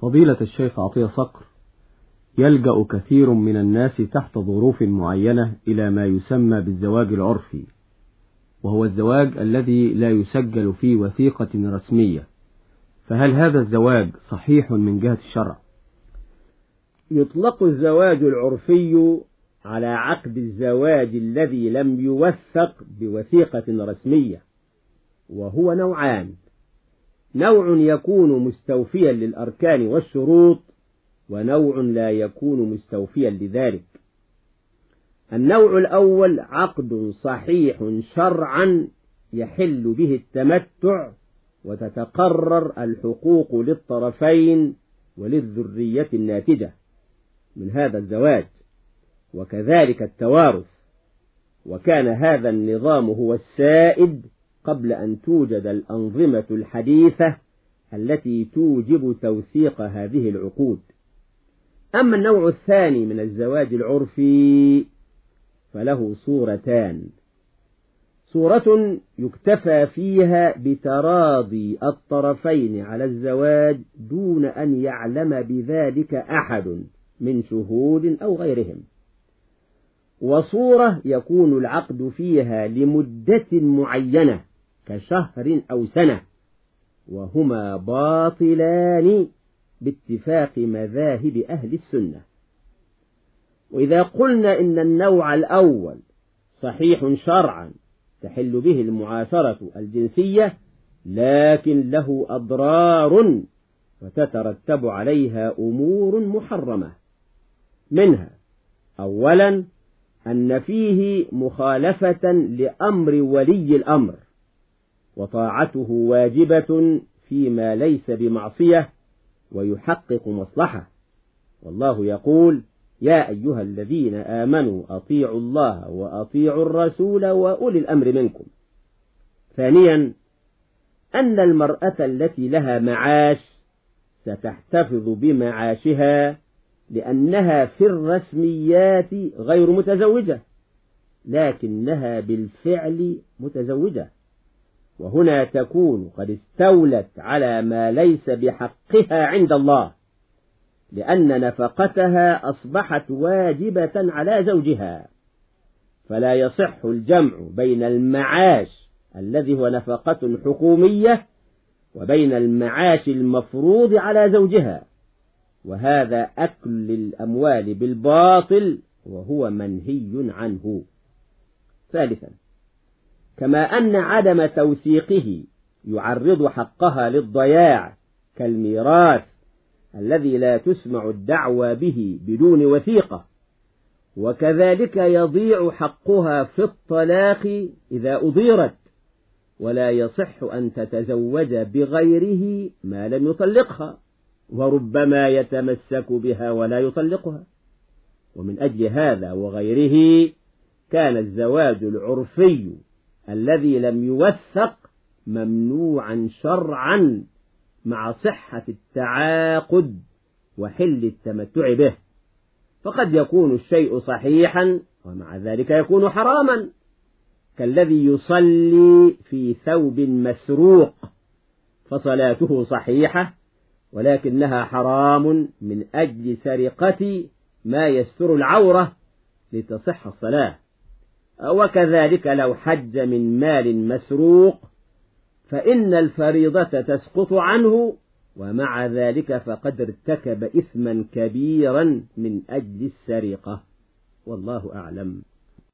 فضيلة الشيخ عطية صقر يلجأ كثير من الناس تحت ظروف معينة إلى ما يسمى بالزواج العرفي وهو الزواج الذي لا يسجل فيه وثيقة رسمية فهل هذا الزواج صحيح من جهة الشرع؟ يطلق الزواج العرفي على عقد الزواج الذي لم يوثق بوثيقة رسمية وهو نوعان. نوع يكون مستوفيا للأركان والشروط ونوع لا يكون مستوفيا لذلك. النوع الأول عقد صحيح شرعا يحل به التمتع وتتقرر الحقوق للطرفين وللذرية الناتجة من هذا الزواج وكذلك التوارث. وكان هذا النظام هو السائد قبل أن توجد الأنظمة الحديثة التي توجب توثيق هذه العقود. أما النوع الثاني من الزواج العرفي فله صورتان. صورة يكتفى فيها بتراضي الطرفين على الزواج دون أن يعلم بذلك أحد من شهود أو غيرهم. وصورة يكون العقد فيها لمدة معينة كشهر أو سنة وهما باطلان باتفاق مذاهب أهل السنة. وإذا قلنا إن النوع الأول صحيح شرعا تحل به المعاشرة الجنسية لكن له أضرار وتترتب عليها أمور محرمة. منها أولا أن فيه مخالفة لأمر ولي الأمر. وطاعته واجبة فيما ليس بمعصية ويحقق مصلحة. والله يقول يا أيها الذين آمنوا أطيعوا الله وأطيعوا الرسول وأولي الأمر منكم. ثانيا أن المرأة التي لها معاش ستحتفظ بمعاشها لأنها في الرسميات غير متزوجة لكنها بالفعل متزوجة. وهنا تكون قد استولت على ما ليس بحقها عند الله لأن نفقتها أصبحت واجبة على زوجها فلا يصح الجمع بين المعاش الذي هو نفقة حكومية وبين المعاش المفروض على زوجها وهذا أكل الأموال بالباطل وهو منهي عنه. ثالثا كما أن عدم توثيقه يعرض حقها للضياع كالميراث الذي لا تسمع الدعوى به بدون وثيقة. وكذلك يضيع حقها في الطلاق إذا أضيرت ولا يصح أن تتزوج بغيره ما لم يطلقها وربما يتمسك بها ولا يطلقها. ومن أجل هذا وغيره كان الزواج العرفي الذي لم يوثق ممنوعا شرعا مع صحة التعاقد وحل التمتع به. فقد يكون الشيء صحيحا ومع ذلك يكون حراما. كالذي يصلي في ثوب مسروق فصلاته صحيحة ولكنها حرام من أجل سرقة ما يستر العورة لتصح الصلاة. وكذلك لو حج من مال مسروق فإن الفريضة تسقط عنه ومع ذلك فقد ارتكب إثما كبيرا من أجل السرقة. والله أعلم.